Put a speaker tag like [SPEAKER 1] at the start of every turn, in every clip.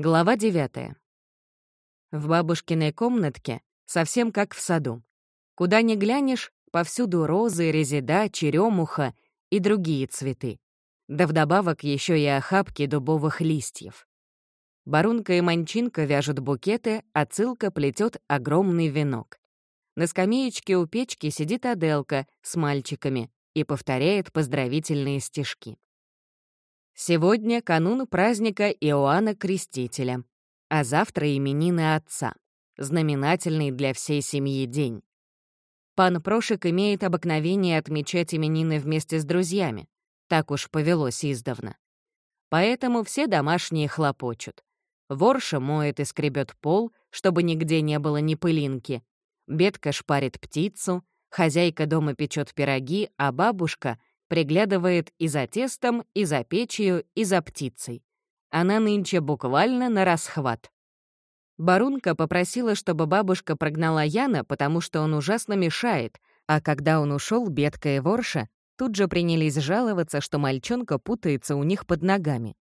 [SPEAKER 1] Глава 9. В бабушкиной комнатке совсем как в саду. Куда ни глянешь, повсюду розы, резида, черемуха и другие цветы. Да вдобавок еще и охапки дубовых листьев. Барунка и Манчинка вяжут букеты, а Цилка плетет огромный венок. На скамеечке у печки сидит Аделка с мальчиками и повторяет поздравительные стишки. Сегодня канун праздника Иоанна Крестителя, а завтра именины отца, знаменательный для всей семьи день. Пан Прошек имеет обыкновение отмечать именины вместе с друзьями, так уж повелось издавна. Поэтому все домашние хлопочут. Ворша моет и скребет пол, чтобы нигде не было ни пылинки. Бетка шпарит птицу, хозяйка дома печет пироги, а бабушка приглядывает и за тестом, и за печью, и за птицей. Она нынче буквально на расхват. Барунка попросила, чтобы бабушка прогнала Яна, потому что он ужасно мешает, а когда он ушел, Бетка и Ворша тут же принялись жаловаться, что мальчонка путается у них под ногами.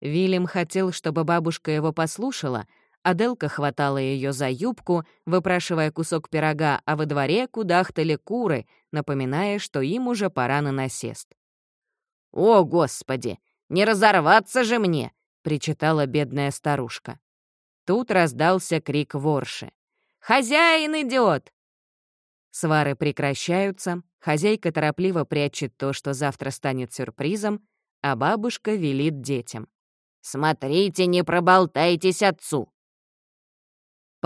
[SPEAKER 1] Вильям хотел, чтобы бабушка его послушала, Аделка хватала ее за юбку, выпрашивая кусок пирога, а во дворе кудахтали куры, напоминая, что им уже пора на насест. «О, Господи! Не разорваться же мне!» — причитала бедная старушка. Тут раздался крик ворши. «Хозяин идет!» Свары прекращаются, хозяйка торопливо прячет то, что завтра станет сюрпризом, а бабушка велит детям. «Смотрите, не проболтайтесь отцу!»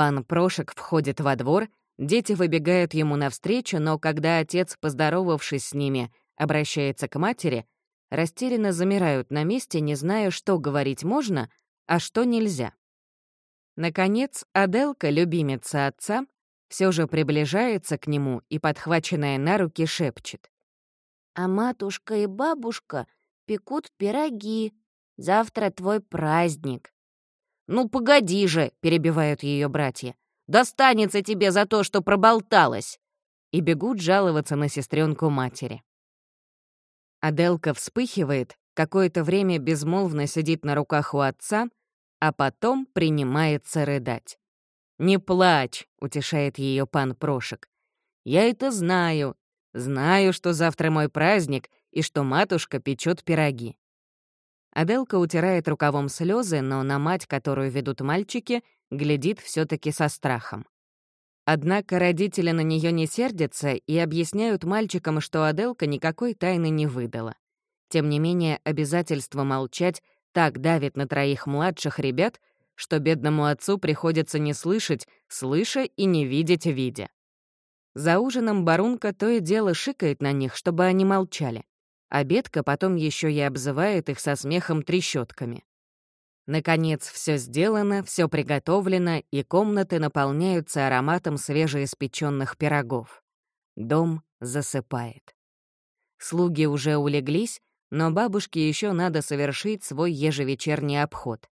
[SPEAKER 1] Пан Прошек входит во двор, дети выбегают ему навстречу, но когда отец, поздоровавшись с ними, обращается к матери, растерянно замирают на месте, не зная, что говорить можно, а что нельзя. Наконец, Аделка, любимица отца, все же приближается к нему и, подхваченная на руки, шепчет.
[SPEAKER 2] «А матушка и бабушка пекут пироги. Завтра твой праздник».
[SPEAKER 1] «Ну, погоди же!» — перебивают ее братья. «Достанется тебе за то, что проболталась!» И бегут жаловаться на сестренку матери. Аделка вспыхивает, какое-то время безмолвно сидит на руках у отца, а потом принимается рыдать. «Не плачь», — утешает ее пан Прошек. «Я это знаю. Знаю, что завтра мой праздник и что матушка печет пироги. Аделка утирает рукавом слезы, но на мать, которую ведут мальчики, глядит все таки со страхом. Однако родители на нее не сердятся и объясняют мальчикам, что Аделка никакой тайны не выдала. Тем не менее, обязательство молчать так давит на троих младших ребят, что бедному отцу приходится не слышать, слыша и не видеть, видя. За ужином Барунка то и дело шикает на них, чтобы они молчали а Бетка потом еще и обзывает их со смехом трещотками. Наконец, все сделано, все приготовлено, и комнаты наполняются ароматом свежеиспеченных пирогов. Дом засыпает. Слуги уже улеглись, но бабушке еще надо совершить свой ежевечерний обход.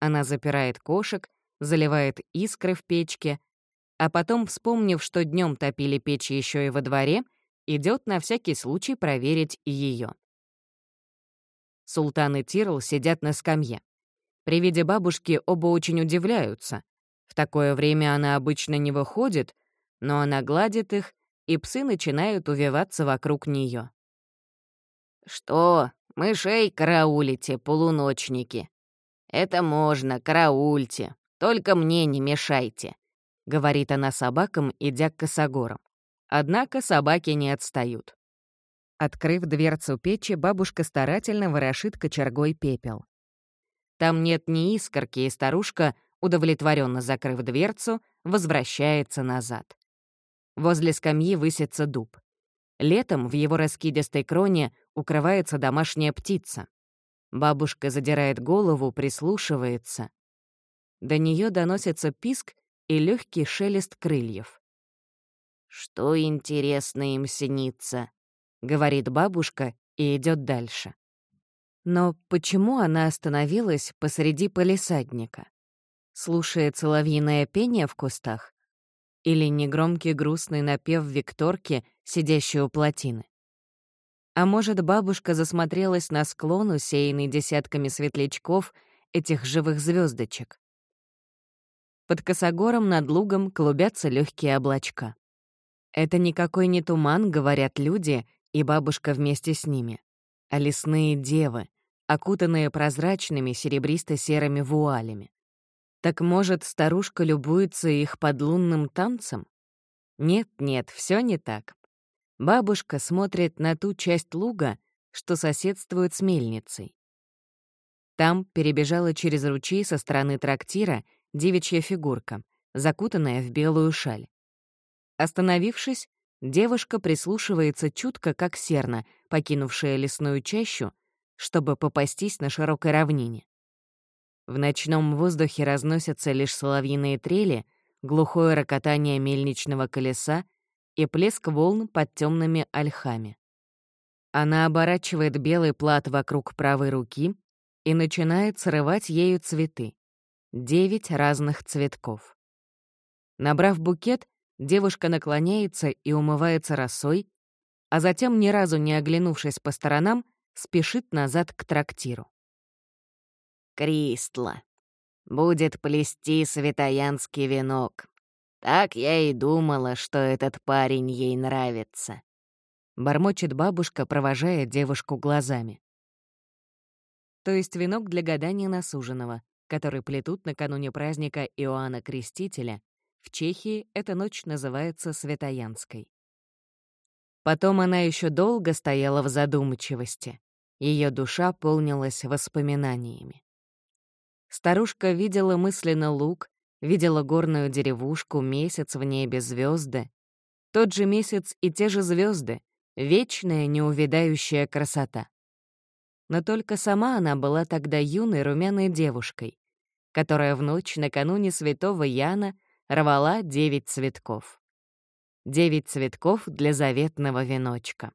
[SPEAKER 1] Она запирает кошек, заливает искры в печке, а потом, вспомнив, что днем топили печь еще и во дворе, идет на всякий случай проверить ее. Султан и Тирл сидят на скамье. При виде бабушки оба очень удивляются. В такое время она обычно не выходит, но она гладит их, и псы начинают увиваться вокруг нее. «Что, мышей караулите, полуночники? Это можно, караульте, только мне не мешайте», — говорит она собакам, идя к косогорам. Однако собаки не отстают. Открыв дверцу печи, бабушка старательно ворошит кочергой пепел. Там нет ни искорки, и старушка, удовлетворенно закрыв дверцу, возвращается назад. Возле скамьи высится дуб. Летом в его раскидистой кроне укрывается домашняя птица. Бабушка задирает голову, прислушивается. До нее доносится писк и легкий шелест крыльев. «Что интересно им снится?» — говорит бабушка и идет дальше. Но почему она остановилась посреди полисадника? Слушая соловьиное пение в кустах? Или негромкий грустный напев Викторки, сидящей у плотины? А может, бабушка засмотрелась на склон, усеянный десятками светлячков, этих живых звездочек. Под косогором над лугом клубятся легкие облачка. Это никакой не туман, говорят люди, и бабушка вместе с ними, а лесные девы, окутанные прозрачными серебристо-серыми вуалями. Так, может, старушка любуется их подлунным танцем? Нет-нет, все не так. Бабушка смотрит на ту часть луга, что соседствует с мельницей. Там перебежала через ручей со стороны трактира девичья фигурка, закутанная в белую шаль. Остановившись, девушка прислушивается чутко, как серна, покинувшая лесную чащу, чтобы попастись на широкой равнине. В ночном воздухе разносятся лишь соловьиные трели, глухое рокотание мельничного колеса и плеск волн под темными ольхами. Она оборачивает белый плат вокруг правой руки и начинает срывать ею цветы. Девять разных цветков. Набрав букет, девушка наклоняется и умывается росой, а затем, ни разу не оглянувшись по сторонам, спешит назад к трактиру.
[SPEAKER 2] Кристла. Будет плести святоянский венок. Так я и думала, что этот парень ей нравится.
[SPEAKER 1] Бормочет бабушка, провожая девушку глазами. То есть венок для гадания на суженого, который плетут накануне праздника Иоанна Крестителя. В Чехии эта ночь называется Святоянской. Потом она еще долго стояла в задумчивости. Ее душа полнилась воспоминаниями. Старушка видела мысленно луг, видела горную деревушку, месяц в небе, звезды. Тот же месяц и те же звезды, вечная неувядающая красота. Но только сама она была тогда юной румяной девушкой, которая в ночь накануне святого Яна рвала девять цветков. Девять цветков для заветного веночка.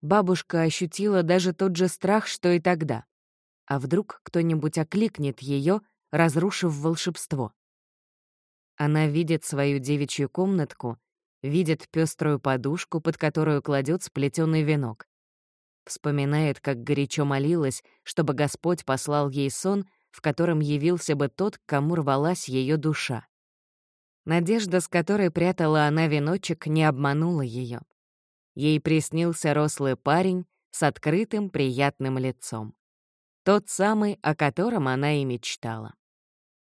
[SPEAKER 1] Бабушка ощутила даже тот же страх, что и тогда. А вдруг кто-нибудь окликнет ее, разрушив волшебство? Она видит свою девичью комнатку, видит пеструю подушку, под которую кладет сплетенный венок. Вспоминает, как горячо молилась, чтобы Господь послал ей сон, в котором явился бы тот, к кому рвалась ее душа. Надежда, с которой прятала она веночек, не обманула ее. Ей приснился рослый парень с открытым приятным лицом. Тот самый, о котором она и мечтала.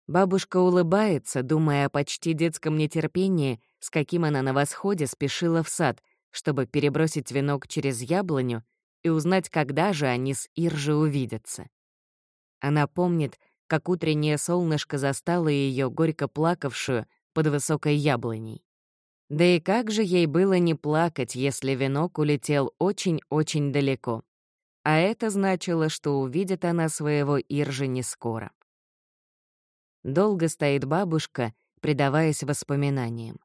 [SPEAKER 1] Бабушка улыбается, думая о почти детском нетерпении, с каким она на восходе спешила в сад, чтобы перебросить венок через яблоню и узнать, когда же они с Иржи увидятся. Она помнит, как утреннее солнышко застало ее горько плакавшую под высокой яблоней. Да и как же ей было не плакать, если венок улетел очень-очень далеко а это значило, что увидит она своего Иржа не скоро. Долго стоит бабушка, предаваясь воспоминаниям.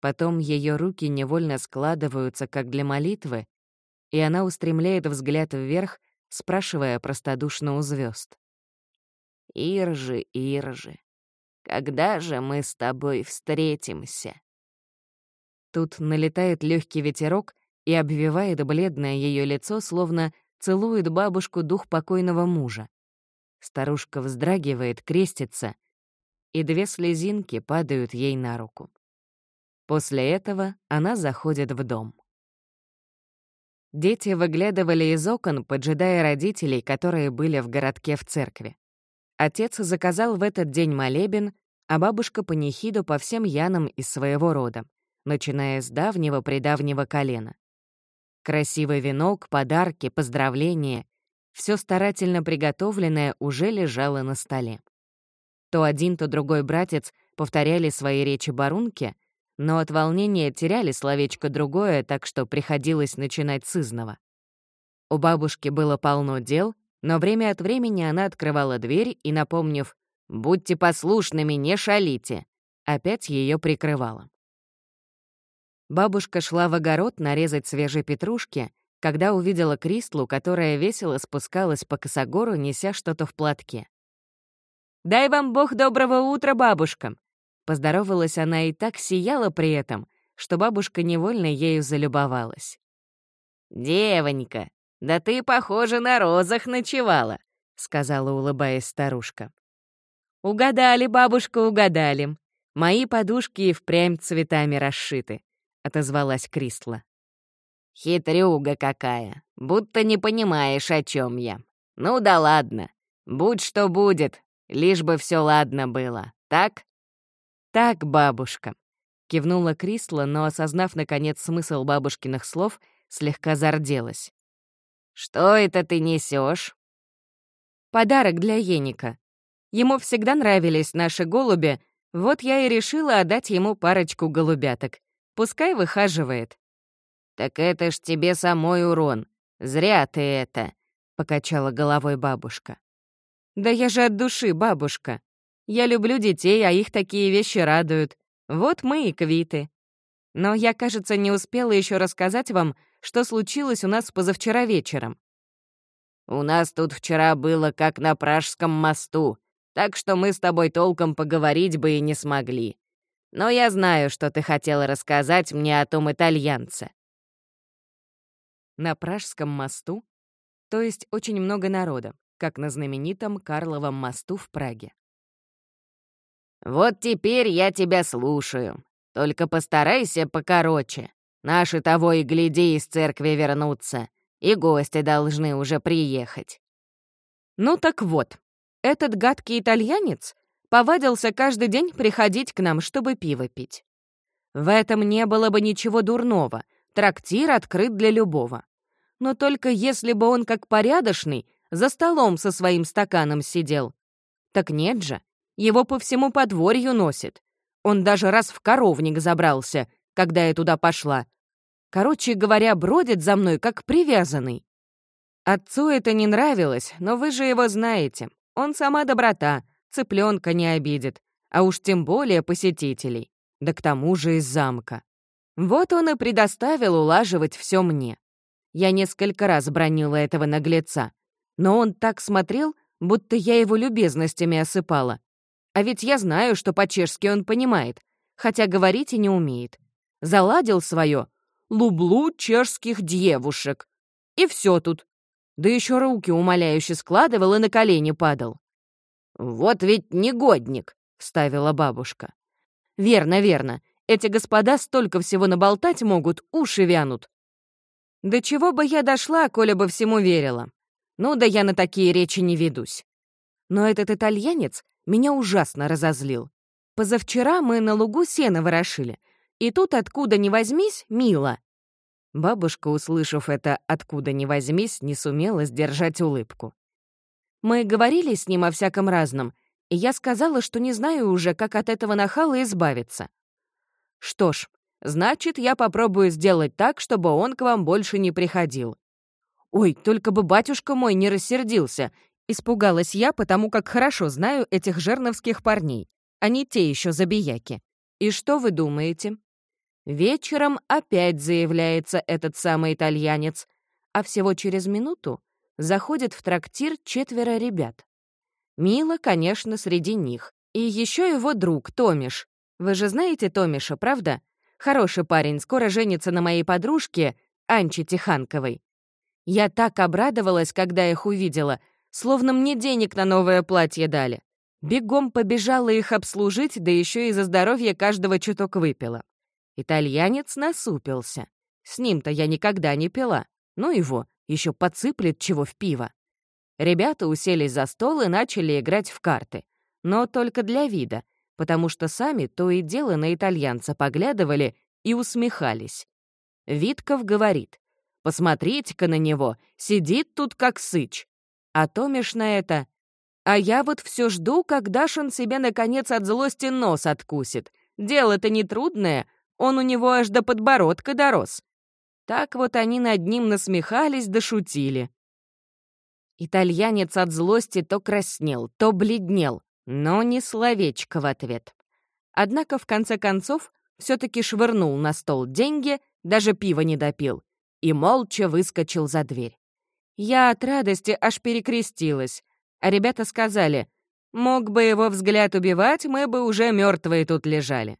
[SPEAKER 1] Потом ее руки невольно складываются, как для молитвы, и она устремляет взгляд вверх, спрашивая простодушно у звезд. «Иржи, Иржи, когда же мы с тобой встретимся?» Тут налетает легкий ветерок и обвивает бледное ее лицо, словно целует бабушку дух покойного мужа. Старушка вздрагивает, крестится, и две слезинки падают ей на руку. После этого она заходит в дом. Дети выглядывали из окон, поджидая родителей, которые были в городке в церкви. Отец заказал в этот день молебен, а бабушка панихиду по всем янам из своего рода, начиная с давнего-предавнего колена. Красивый венок, подарки, поздравления — все старательно приготовленное уже лежало на столе. То один, то другой братец повторяли свои речи барунки, но от волнения теряли словечко другое, так что приходилось начинать с изного. У бабушки было полно дел, но время от времени она открывала дверь и, напомнив «Будьте послушными, не шалите», опять ее прикрывала. Бабушка шла в огород нарезать свежей петрушки, когда увидела Кристлу, которая весело спускалась по косогору, неся что-то в платке. «Дай вам Бог доброго утра, бабушка!» Поздоровалась она и так сияла при этом, что бабушка невольно ею залюбовалась. «Девонька, да ты, похоже, на розах ночевала. сказала, улыбаясь старушка. «Угадали, бабушка, угадали. Мои подушки и впрямь цветами расшиты», — отозвалась Кристла.
[SPEAKER 2] «Хитрюга какая, будто не понимаешь, о чем я. Ну да ладно, будь что будет, лишь бы все ладно было, так?»
[SPEAKER 1] «Так, бабушка», — кивнула Крисла, но, осознав, наконец, смысл бабушкиных слов, слегка зарделась.
[SPEAKER 2] «Что это ты несешь?
[SPEAKER 1] «Подарок для Еника. Ему всегда нравились наши голуби, вот я и решила отдать ему парочку голубяток. Пускай выхаживает».
[SPEAKER 2] «Так это ж тебе самой урон. Зря ты это», — покачала головой бабушка.
[SPEAKER 1] «Да я же от души, бабушка. Я люблю детей, а их такие вещи радуют. Вот мы и квиты. Но я, кажется, не успела еще рассказать вам, что случилось у нас позавчера вечером.
[SPEAKER 2] У нас тут вчера было как на Пражском мосту, так что мы с тобой толком поговорить бы и не смогли. Но я знаю, что ты хотела рассказать мне о том итальянце.
[SPEAKER 1] На Пражском мосту, то есть очень много народа, как на знаменитом Карловом мосту в Праге.
[SPEAKER 2] «Вот теперь я тебя слушаю. Только постарайся покороче. Наши того и гляди из церкви вернутся, и гости должны уже приехать».
[SPEAKER 1] «Ну так вот, этот гадкий итальянец повадился каждый день приходить к нам, чтобы пиво пить. В этом не было бы ничего дурного, трактир открыт для любого. Но только если бы он, как порядочный, за столом со своим стаканом сидел. Так нет же, его по всему подворью носит. Он даже раз в коровник забрался, когда я туда пошла. Короче говоря, бродит за мной, как привязанный. Отцу это не нравилось, но вы же его знаете. Он сама доброта, цыпленка не обидит, а уж тем более посетителей. Да к тому же из замка. Вот он и предоставил улаживать все мне. Я несколько раз бронила этого наглеца, но он так смотрел, будто я его любезностями осыпала. А ведь я знаю, что по-чешски он понимает, хотя говорить и не умеет. Заладил свое «люблю чешских девушек». И все тут. Да еще руки умоляюще складывал и на колени падал.
[SPEAKER 2] «Вот ведь негодник», — вставила бабушка.
[SPEAKER 1] «Верно, верно. Эти господа столько всего наболтать могут, уши вянут. До чего бы я дошла, коля бы всему верила? Ну да я на такие речи не ведусь. Но этот итальянец меня ужасно разозлил. Позавчера мы на лугу сено ворошили, и тут откуда ни возьмись, мило. Бабушка, услышав это «откуда ни возьмись», не сумела сдержать улыбку. Мы говорили с ним о всяком разном, и я сказала, что не знаю уже, как от этого нахала избавиться. Что ж, Значит, я попробую сделать так, чтобы он к вам больше не приходил». «Ой, только бы батюшка мой не рассердился», — испугалась я, потому как хорошо знаю этих жерновских парней. Они те еще забияки. И что вы думаете? Вечером опять заявляется этот самый итальянец, а всего через минуту заходит в трактир четверо ребят. Мила, конечно, среди них. И еще его друг Томиш. Вы же знаете Томиша, правда? Хороший парень, скоро женится на моей подружке, Анче Тиханковой. Я так обрадовалась, когда их увидела, словно мне денег на новое платье дали. Бегом побежала их обслужить, да еще и за здоровье каждого чуток выпила. Итальянец насупился. С ним-то я никогда не пила. Ну его, еще подсыплет чего в пиво. Ребята уселись за стол и начали играть в карты. Но только для вида — потому что сами то и дело на итальянца поглядывали и усмехались. Витков говорит, «Посмотрите-ка на него, сидит тут как сыч». А Томиш на это, «А я вот все жду, когда он себе, наконец, от злости нос откусит. Дело-то нетрудное, он у него аж до подбородка дорос». Так вот они над ним насмехались да шутили. Итальянец от злости то краснел, то бледнел, но ни словечко в ответ. Однако, в конце концов, все-таки швырнул на стол деньги, даже пива не допил, и молча выскочил за дверь. Я от радости аж перекрестилась, а ребята сказали, мог бы его взгляд убивать, мы бы уже мертвые тут лежали.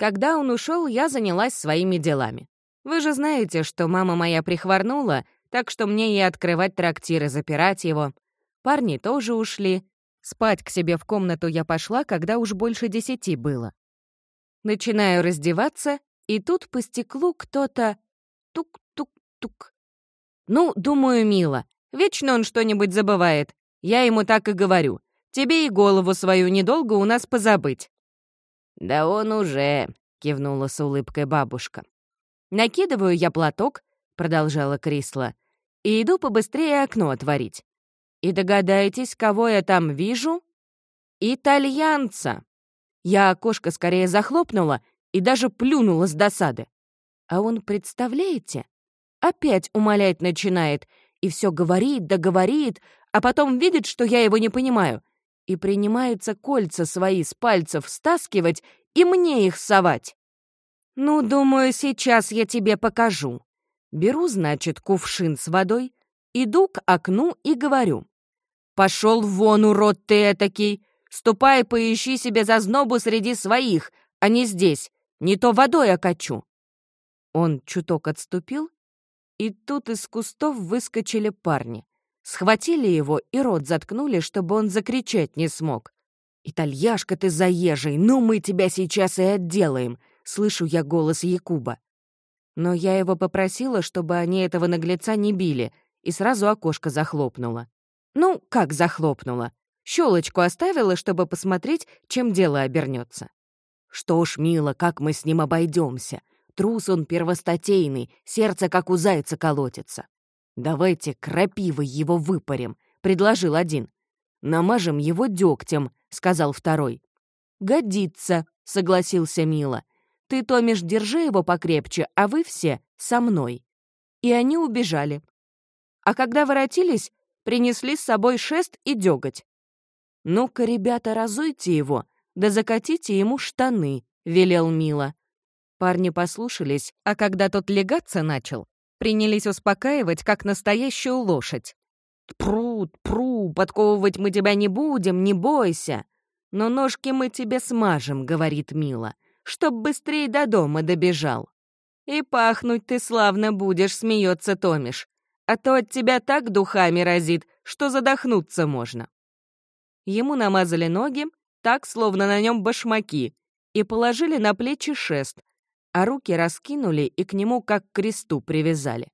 [SPEAKER 1] Когда он ушел, я занялась своими делами. Вы же знаете, что мама моя прихворнула, так что мне и открывать трактир и запирать его. Парни тоже ушли. Спать к себе в комнату я пошла, когда уж больше десяти было. Начинаю раздеваться, и тут по стеклу кто-то тук-тук-тук. Ну, думаю, мило. Вечно он что-нибудь забывает. Я ему так и говорю. Тебе и голову свою недолго у нас позабыть.
[SPEAKER 2] «Да он уже», — кивнула с улыбкой бабушка.
[SPEAKER 1] «Накидываю я платок», — продолжала Крисла, «и иду побыстрее окно отворить. И догадаетесь, кого я там вижу? Итальянца!» Я окошко скорее захлопнула и даже плюнула с досады. А он, представляете, опять умолять начинает и все говорит да говорит, а потом видит, что я его не понимаю, и принимается кольца свои с пальцев стаскивать и мне их совать. Ну, думаю, сейчас я тебе покажу. Беру, значит, кувшин с водой, иду к окну и говорю. «Пошел вон, урод ты этакий! Ступай, поищи себе зазнобу среди своих, а не здесь, не то водой окачу!» Он чуток отступил, и тут из кустов выскочили парни. Схватили его и рот заткнули, чтобы он закричать не смог. «Итальяшка ты заезжий, ну мы тебя сейчас и отделаем!» — слышу я голос Якуба. Но я его попросила, чтобы они этого наглеца не били, и сразу окошко захлопнула. Ну, как захлопнула? Щелочку оставила, чтобы посмотреть, чем дело обернется. Что ж, мило, как мы с ним обойдемся. Трус он первостатейный, сердце как у зайца колотится. «Давайте крапивой его выпарим», — предложил один. «Намажем его дегтем», — сказал второй. «Годится», — согласился Мила. «Ты, Томиш, держи его покрепче, а вы все со мной». И они убежали. А когда воротились, принесли с собой шест и деготь. «Ну-ка, ребята, разуйте его, да закатите ему штаны», — велел Мила. Парни послушались, а когда тот легаться начал, принялись успокаивать, как настоящую лошадь. «Тпру, тпру, подковывать мы тебя не будем, не бойся. Но ножки мы тебе смажем», — говорит Мила, «чтоб быстрее до дома добежал». «И пахнуть ты славно будешь», — смеется Томиш. «А то от тебя так духами разит, что задохнуться можно». Ему намазали ноги, так, словно на нем башмаки, и положили на плечи шест, а руки раскинули и к нему как к кресту привязали.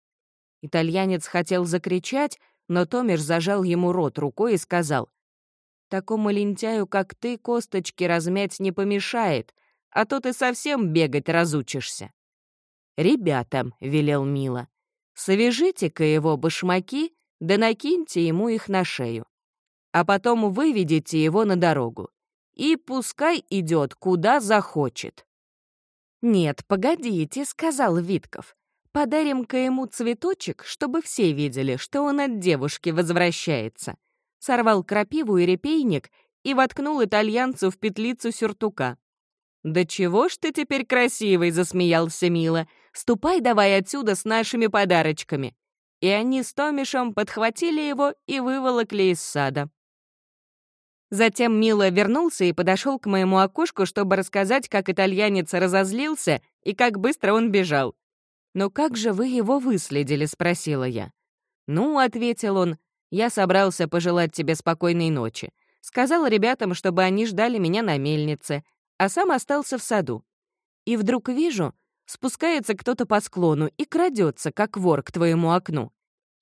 [SPEAKER 1] Итальянец хотел закричать, но Томиш зажал ему рот рукой и сказал, «Такому лентяю, как ты, косточки размять не помешает, а то ты совсем бегать разучишься». «Ребята», — велел Мила, — «свяжите-ка его башмаки, да накиньте ему их на шею, а потом выведите его на дорогу, и пускай идет, куда захочет». «Нет, погодите», — сказал Витков. «Подарим-ка ему цветочек, чтобы все видели, что он от девушки возвращается». Сорвал крапиву и репейник и воткнул итальянцу в петлицу сюртука. «Да чего ж ты теперь красивый?» — засмеялся Мила. «Ступай давай отсюда с нашими подарочками». И они с Томишем подхватили его и выволокли из сада. Затем Мила вернулся и подошел к моему окошку, чтобы рассказать, как итальянец разозлился и как быстро он бежал. «Но как же вы его выследили?» — спросила я. «Ну», — ответил он, — «я собрался пожелать тебе спокойной ночи. Сказал ребятам, чтобы они ждали меня на мельнице, а сам остался в саду. И вдруг вижу, спускается кто-то по склону и крадется, как вор, к твоему окну.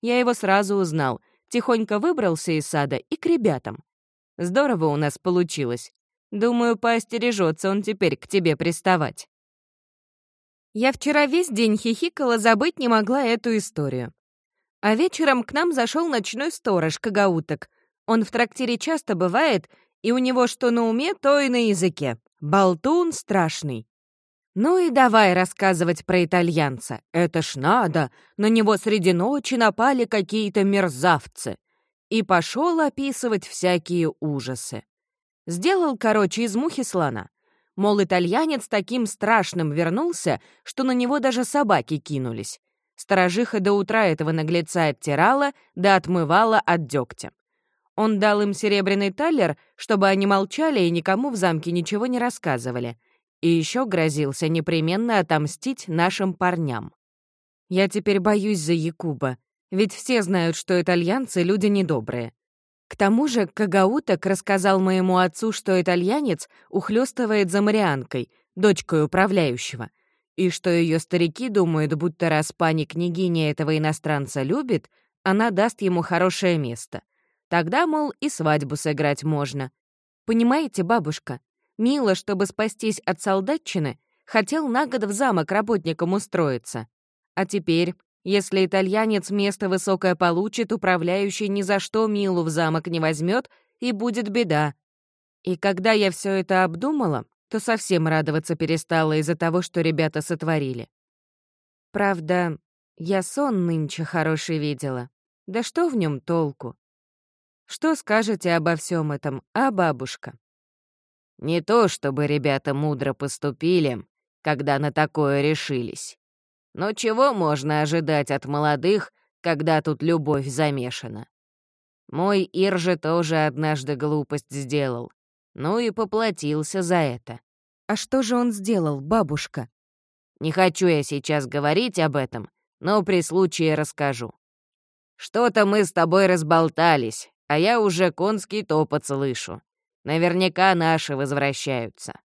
[SPEAKER 1] Я его сразу узнал, тихонько выбрался из сада и к ребятам. Здорово у нас получилось. Думаю, поостережется он теперь к тебе приставать. Я вчера весь день хихикала, забыть не могла эту историю. А вечером к нам зашел ночной сторож, Кагауток. Он в трактире часто бывает, и у него что на уме, то и на языке. Болтун страшный. Ну и давай рассказывать про итальянца. Это ж надо, на него среди ночи напали какие-то мерзавцы и пошел описывать всякие ужасы. Сделал, короче, из мухи слона. Мол, итальянец таким страшным вернулся, что на него даже собаки кинулись. Сторожиха до утра этого наглеца оттирала, да отмывала от дегтя. Он дал им серебряный талер, чтобы они молчали и никому в замке ничего не рассказывали. И еще грозился непременно отомстить нашим парням. Я теперь боюсь за Якуба, ведь все знают, что итальянцы — люди недобрые. К тому же Кагауток рассказал моему отцу, что итальянец ухлёстывает за Марианкой, дочкой управляющего, и что ее старики думают, будто раз пани княгиня этого иностранца любит, она даст ему хорошее место. Тогда, мол, и свадьбу сыграть можно. Понимаете, бабушка, Мило, чтобы спастись от солдатчины, хотел на год в замок работником устроиться. А теперь, если итальянец место высокое получит, управляющий ни за что Милу в замок не возьмет, и будет беда. И когда я все это обдумала, то совсем радоваться перестала из-за того, что ребята сотворили. Правда, я сон нынче хороший видела. Да что в нем толку? Что скажете обо всем этом, а бабушка?
[SPEAKER 2] Не то чтобы ребята мудро поступили, когда на такое решились. Но чего можно ожидать от молодых, когда тут любовь замешана? Мой Ир же тоже однажды глупость сделал. Ну и поплатился за это.
[SPEAKER 1] А что же он сделал, бабушка?
[SPEAKER 2] Не хочу я сейчас говорить об этом, но при случае расскажу. Что-то мы с тобой разболтались, а я уже конский топот слышу. Наверняка наши возвращаются.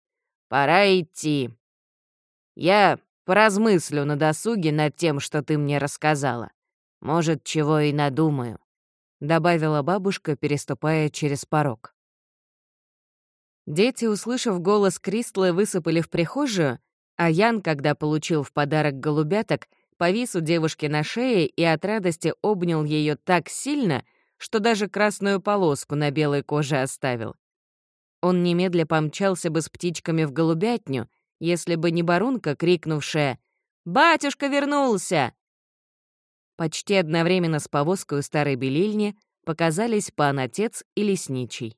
[SPEAKER 2] Пора идти. Я поразмыслю на досуге над тем, что ты мне рассказала. Может, чего и надумаю», — добавила бабушка, переступая через порог.
[SPEAKER 1] Дети, услышав голос Кристлы, высыпали в прихожую, а Ян, когда получил в подарок голубяток, повис у девушки на шее и от радости обнял ее так сильно, что даже красную полоску на белой коже оставил. Он немедля помчался бы с птичками в голубятню, если бы не барунка, крикнувшая «Батюшка вернулся!». Почти одновременно с повозкой у старой белильни показались пан-отец и лесничий.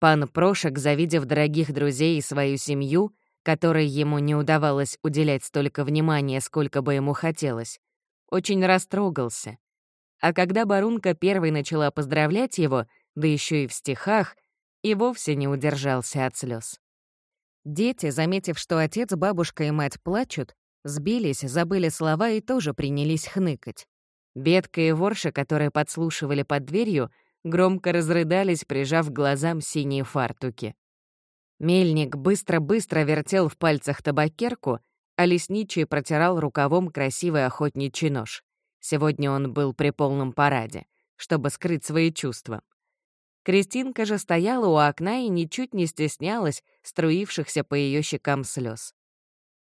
[SPEAKER 1] Пан Прошек, завидев дорогих друзей и свою семью, которой ему не удавалось уделять столько внимания, сколько бы ему хотелось, очень растрогался. А когда Барунка первой начала поздравлять его, да еще и в стихах, и вовсе не удержался от слез. Дети, заметив, что отец, бабушка и мать плачут, сбились, забыли слова и тоже принялись хныкать. Бедка и ворша, которые подслушивали под дверью, громко разрыдались, прижав глазам синие фартуки. Мельник быстро-быстро вертел в пальцах табакерку, а лесничий протирал рукавом красивый охотничий нож. Сегодня он был при полном параде, чтобы скрыть свои чувства. Кристинка же стояла у окна и ничуть не стеснялась струившихся по ее щекам слез.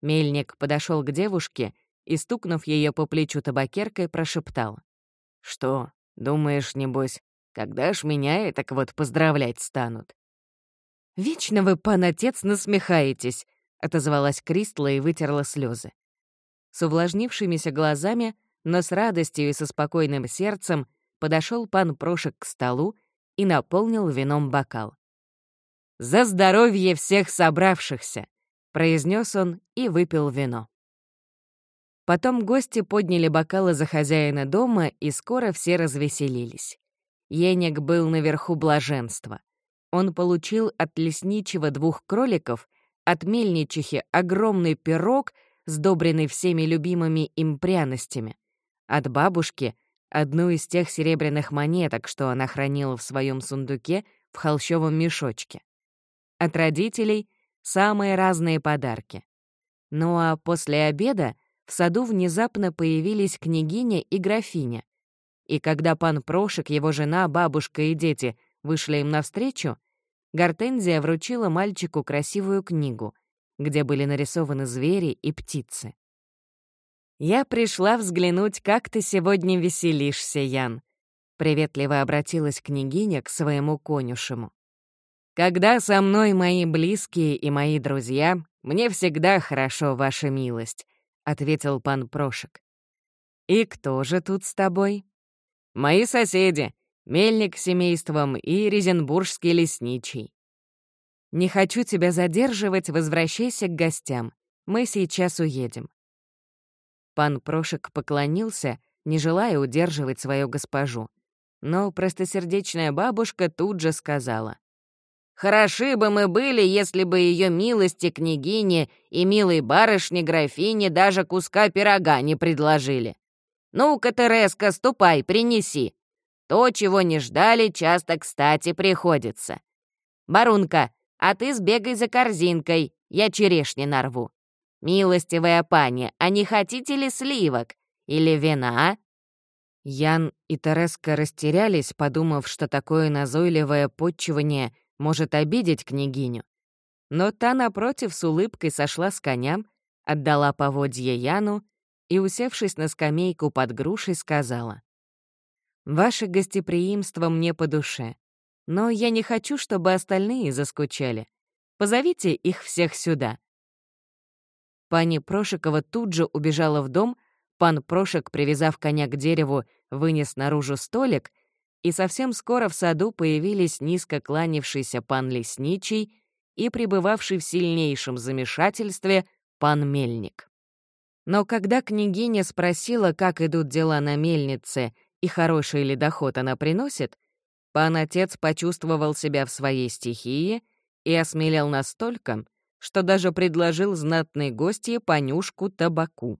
[SPEAKER 1] Мельник подошел к девушке и, стукнув ее по плечу табакеркой, прошептал. «Что, думаешь, небось, когда ж меня и так вот поздравлять станут?» «Вечно вы, пан отец, насмехаетесь», — отозвалась Кристла и вытерла слезы. С увлажнившимися глазами, но с радостью и со спокойным сердцем подошел пан Прошек к столу и наполнил вином бокал. «За здоровье всех собравшихся!» — произнес он и выпил вино. Потом гости подняли бокалы за хозяина дома, и скоро все развеселились. Еник был наверху блаженства. Он получил от лесничего двух кроликов, от мельничихи огромный пирог, сдобренный всеми любимыми им пряностями, от бабушки одну из тех серебряных монеток, что она хранила в своем сундуке в холщовом мешочке. От родителей — самые разные подарки. Ну а после обеда в саду внезапно появились княгиня и графиня. И когда пан Прошек, его жена, бабушка и дети вышли им навстречу, Гортензия вручила мальчику красивую книгу, где были нарисованы звери и птицы. «Я пришла взглянуть, как ты сегодня веселишься, Ян», — приветливо обратилась княгиня к своему конюшему. «Когда со мной мои близкие и мои друзья, мне всегда хорошо, ваша милость», — ответил пан Прошек. «И кто же тут с тобой?» «Мои соседи, мельник с семейством и резенбургский лесничий». «Не хочу тебя задерживать, возвращайся к гостям. Мы сейчас уедем. Пан Прошек поклонился, не желая удерживать свою госпожу. Но простосердечная бабушка тут же сказала. «Хороши бы мы были, если бы ее милости княгине и милой барышне графине даже куска пирога не предложили. Ну-ка, Тереска, ступай, принеси.
[SPEAKER 2] То, чего не ждали, часто кстати приходится. Барунка, а ты сбегай за корзинкой, я черешни нарву. Милостивая пани, а не хотите ли сливок? Или вина?»
[SPEAKER 1] Ян и Тереска растерялись, подумав, что такое назойливое подчивание может обидеть княгиню. Но та, напротив, с улыбкой сошла с коня, отдала поводье Яну и, усевшись на скамейку под грушей, сказала. «Ваше гостеприимство мне по душе, но я не хочу, чтобы остальные заскучали. Позовите их всех сюда». Пани Прошикова тут же убежала в дом, пан Прошек, привязав коня к дереву, вынес наружу столик, и совсем скоро в саду появились низко кланявшийся пан Лесничий и пребывавший в сильнейшем замешательстве пан Мельник. Но когда княгиня спросила, как идут дела на мельнице и хороший ли доход она приносит, пан-отец почувствовал себя в своей стихии и осмелел настолько, что даже предложил знатной гостье понюшку табаку.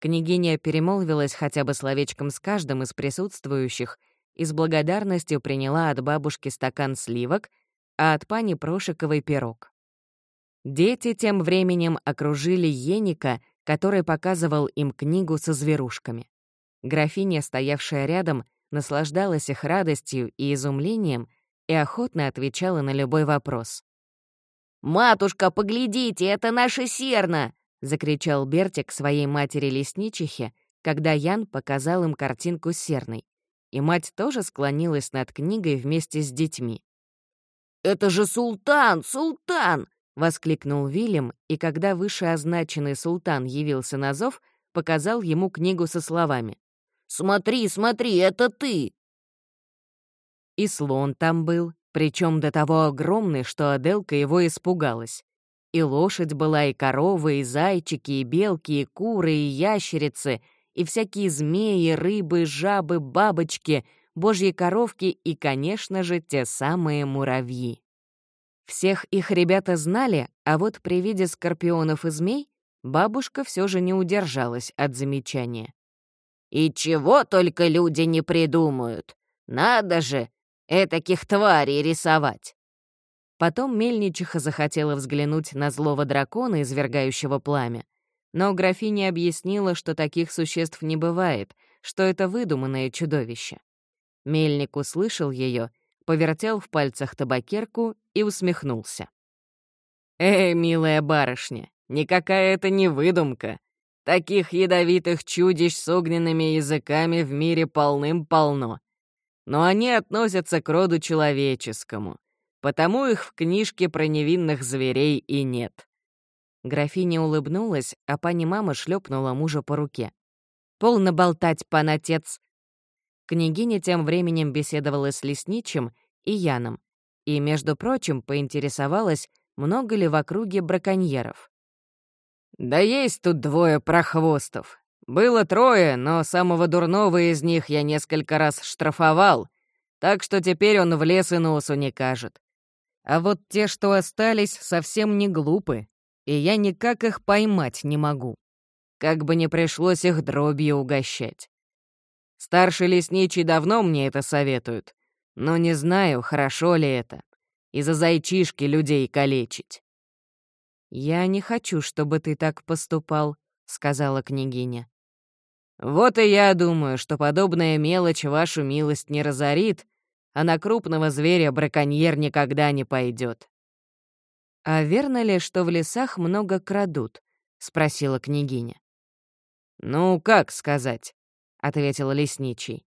[SPEAKER 1] Княгиня перемолвилась хотя бы словечком с каждым из присутствующих и с благодарностью приняла от бабушки стакан сливок, а от пани Прошиковой пирог. Дети тем временем окружили Еника, который показывал им книгу со зверушками. Графиня, стоявшая рядом, наслаждалась их радостью и изумлением и охотно отвечала на любой вопрос.
[SPEAKER 2] «Матушка, поглядите, это наша серна!» — закричал Бертик своей матери-лесничихе, когда Ян показал им картинку серной. И мать тоже склонилась над книгой вместе с детьми. «Это же султан! Султан!» — воскликнул Вильям, и когда вышеозначенный султан явился на зов, показал ему книгу со словами. «Смотри, смотри, это ты!»
[SPEAKER 1] И слон там был, причем до того огромный, что Аделка его испугалась. И лошадь была, и коровы, и зайчики, и белки, и куры, и ящерицы, и всякие змеи, рыбы, жабы, бабочки, божьи коровки и, конечно же, те самые муравьи. Всех их ребята знали, а вот при виде скорпионов и змей бабушка все же не удержалась от замечания.
[SPEAKER 2] «И чего только люди не придумают! Надо же, этаких тварей рисовать!»
[SPEAKER 1] Потом мельничиха захотела взглянуть на злого дракона, извергающего пламя. Но графиня объяснила, что таких существ не бывает, что это выдуманное чудовище. Мельник услышал ее повертел в пальцах табакерку и усмехнулся. «Эй, милая барышня, никакая это не выдумка. Таких ядовитых чудищ с огненными языками в мире полным-полно. Но они относятся к роду человеческому, потому их в книжке про невинных зверей и нет». Графиня улыбнулась, а пани-мама шлепнула мужа по руке. «Полно болтать, пан отец. Княгиня тем временем беседовала с лесничим и Яном, и, между прочим, поинтересовалась, много ли в округе браконьеров. «Да есть тут двое прохвостов. Было трое, но самого дурного из них я несколько раз штрафовал, так что теперь он в лес и носу не кажет. А вот те, что остались, совсем не глупы, и я никак их поймать не могу. Как бы не пришлось их дробью угощать. Старший лесничий давно мне это советует, но не знаю, хорошо ли это. Из-за зайчишки людей калечить. «Я не хочу, чтобы ты так поступал», — сказала княгиня. «Вот и я думаю, что подобная мелочь вашу милость не разорит, а на крупного зверя браконьер никогда не пойдет. «А верно ли, что в лесах много крадут?» — спросила княгиня. «Ну, как сказать? — ответил лесничий.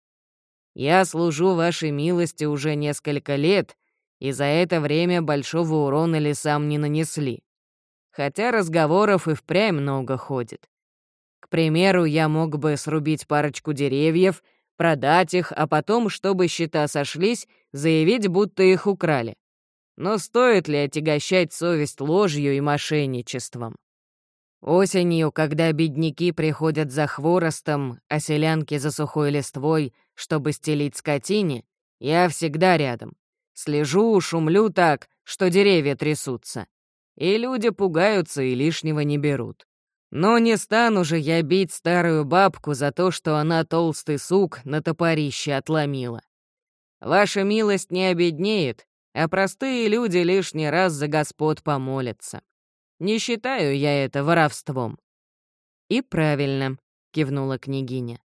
[SPEAKER 1] «Я служу вашей милости уже несколько лет, и за это время большого урона лесам не нанесли. Хотя разговоров и впрямь много ходит. К примеру, я мог бы срубить парочку деревьев, продать их, а потом, чтобы счета сошлись, заявить, будто их украли. Но стоит ли отягощать совесть ложью и мошенничеством? Осенью, когда бедняки приходят за хворостом, а селянки за сухой листвой, чтобы стелить скотине, я всегда рядом. Слежу, шумлю так, что деревья трясутся. И люди пугаются и лишнего не берут. Но не стану же я бить старую бабку за то, что она толстый сук на топорище отломила. Ваша милость не обеднеет, а простые люди лишний раз за господ помолятся. Не считаю я это воровством». «И правильно», — кивнула княгиня.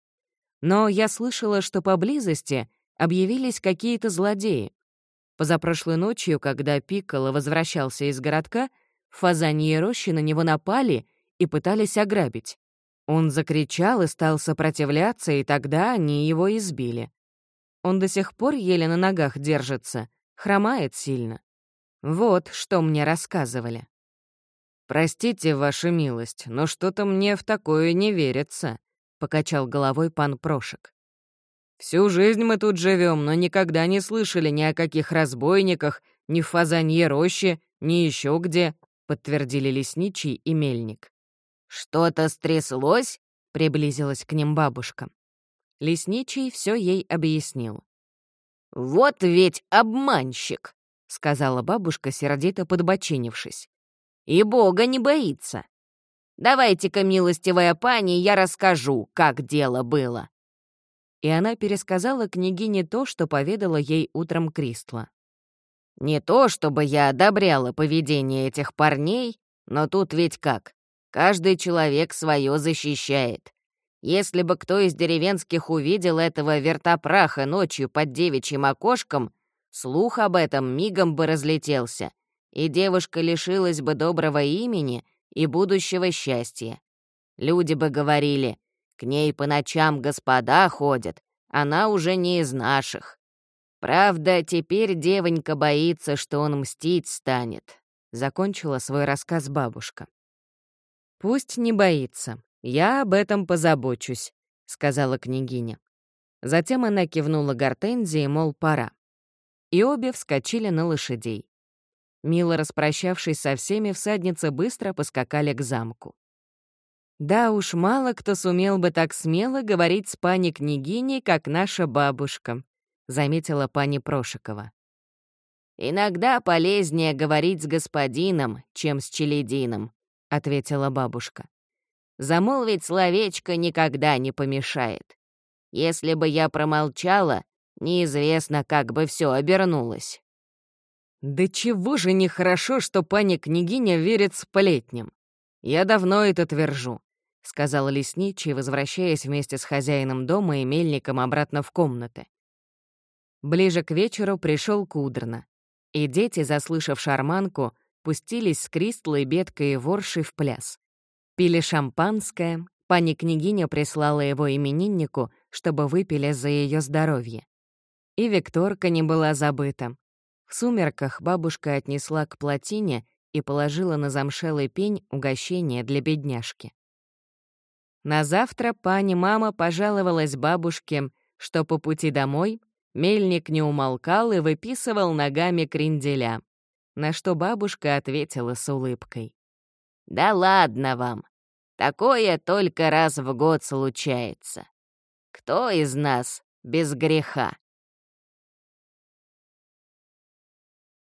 [SPEAKER 1] «Но я слышала, что поблизости объявились какие-то злодеи. Позапрошлой ночью, когда Пикколо возвращался из городка, в Фазанье рощи на него напали и пытались ограбить. Он закричал и стал сопротивляться, и тогда они его избили. Он до сих пор еле на ногах держится, хромает сильно. Вот что мне рассказывали. «Простите, ваша милость, но что-то мне в такое не верится», — покачал головой пан Прошек. «Всю жизнь мы тут живем, но никогда не слышали ни о каких разбойниках, ни в Фазанье роще, ни еще где», — подтвердили лесничий и мельник.
[SPEAKER 2] «Что-то стряслось?» — приблизилась к ним бабушка.
[SPEAKER 1] Лесничий все ей объяснил.
[SPEAKER 2] «Вот ведь обманщик!» — сказала
[SPEAKER 1] бабушка, сердито подбочинившись.
[SPEAKER 2] «И Бога не боится. Давайте-ка, милостивая пани, я расскажу, как дело было».
[SPEAKER 1] И она пересказала княгине то, что поведала ей утром Кристла.
[SPEAKER 2] «Не то, чтобы я одобряла поведение этих парней, но тут ведь как? Каждый человек свое защищает. Если бы кто из деревенских увидел этого вертопраха ночью под девичьим окошком, слух об этом мигом бы разлетелся, и девушка лишилась бы доброго имени и будущего счастья. Люди бы говорили, к ней по ночам господа ходят, она уже не из наших. Правда, теперь девонька боится, что он мстить станет.
[SPEAKER 1] Закончила свой рассказ бабушка. «Пусть не боится. Я об этом позабочусь», — сказала княгиня. Затем она кивнула Гортензии, мол, пора. И обе вскочили на лошадей. Мило распрощавшись со всеми, всадницы быстро поскакали к замку. Да уж, мало кто сумел бы так смело говорить с пани-княгиней, как наша бабушка, заметила пани Прошикова.
[SPEAKER 2] «Иногда полезнее говорить с господином, чем с челядином», — ответила бабушка. «Замолвить словечко никогда не помешает. Если бы я промолчала, неизвестно, как бы все обернулось».
[SPEAKER 1] «Да чего же нехорошо, что пани-княгиня верит сплетням? Я давно это твержу», — сказал лесничий, возвращаясь вместе с хозяином дома и мельником обратно в комнаты. Ближе к вечеру пришел Кудрна, и дети, заслышав шарманку, пустились с Кристлой, Беткой и Воршей в пляс. Пили шампанское, пани-княгиня прислала его имениннику, чтобы выпили за ее здоровье. И Викторка не была забыта. В сумерках бабушка отнесла к плотине и положила на замшелый пень угощение для бедняжки. На завтра пани-мама пожаловалась бабушке, что по пути домой мельник не умолкал и выписывал ногами кренделя на что бабушка ответила с улыбкой.
[SPEAKER 2] «Да ладно вам, такое только раз в год случается. Кто из нас без греха?»